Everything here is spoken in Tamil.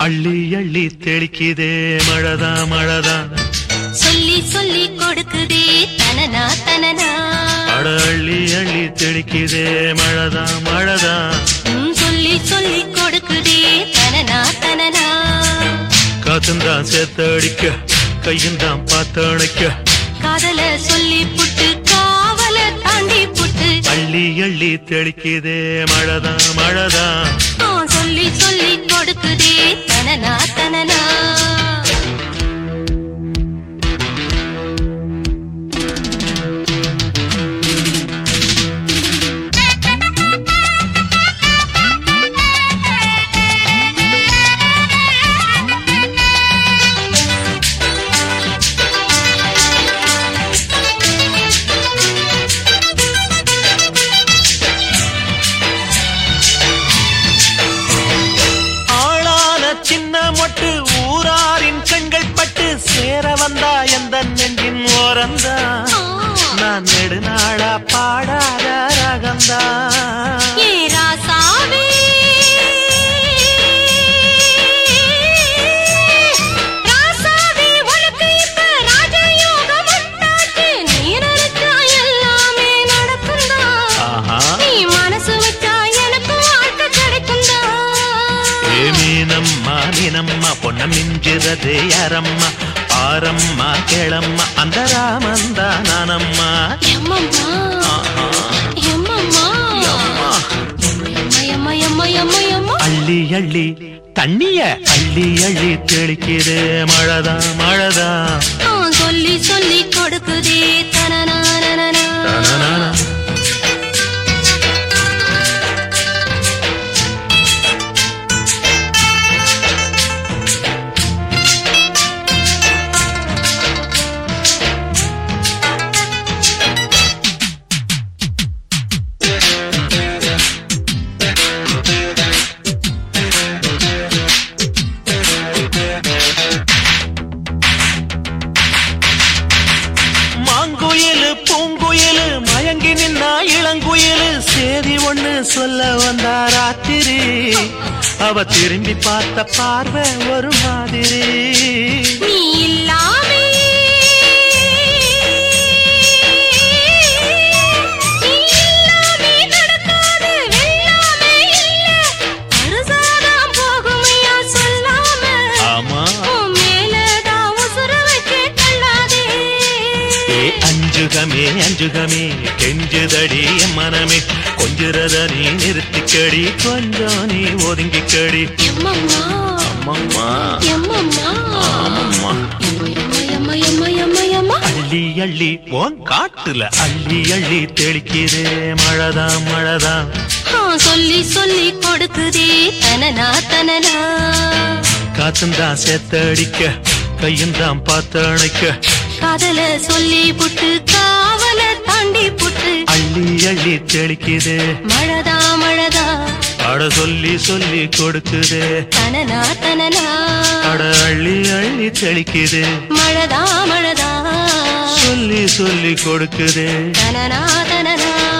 அள்ளி அள்ளி தெளிக்குதே மழதா மழதா. சொல்லி சொல்லி கொடுக்குதே தனனா தனனா. அட அள்ளி அள்ளி தெளிக்குதே மழதா மழதா. சொல்லி சொல்லி கொடுக்குதே தனனா தனனா. காத்துந்தான் சேத்தடிக்க கையுந்தான் பார்த்தணைக்க காதல சொல்லி புட்டு காவல தாண்டி புட்டு. அள்ளி அள்ளி தெளிக்குதே மழதா மழதா. சொல்லி சொல்லி கொடுக்குதே மீனம்மா பொன்ன மிஞ்சுறது யாரம்மா? ஆரம்மா கேளம்மா அந்த ராமந்தா நானம்மா. அள்ளி அள்ளி தண்ணிய அள்ளி அள்ளி தெளிக்குது. மழதா மழதா ஆ, சொல்லி சொல்லி கொடுக்குதே சொல்ல வந்தா ராத்திரி. அவ திரும்பி பார்த்த பார்வை ஒரு மாதிரி. ஏ அஞ்சுகமே அஞ்சுகமே. கெஞ்சுதடி மனமே கொஞ்சுறத நீ நிறுத்திக்கடி கொஞ்சம் நீ ஒதுங்கிக்கடி அள்ளி அள்ளி உன் காட்டுல அள்ளி அள்ளி தெளிக்குதே. மழதா மழதா. ஆ, சொல்லி சொல்லி கொடுக்குதே தனனா தனனா. காத்துந்தான் சேத்தடிக்க கையுந்தான் பார்த்தணைக்க காதல சொல்லி புட்டு காவல தாண்டி புட்டு. அள்ளி அள்ளி தெளிக்குது. மழதா மழதா. அட சொல்லி சொல்லி கொடுக்குது. தனனா தனனா. அட அள்ளி அள்ளி தெளிக்குது. மழதா மழதா. சொல்லி சொல்லி கொடுக்குது. தனனா தனனா.